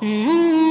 Mm-hmm.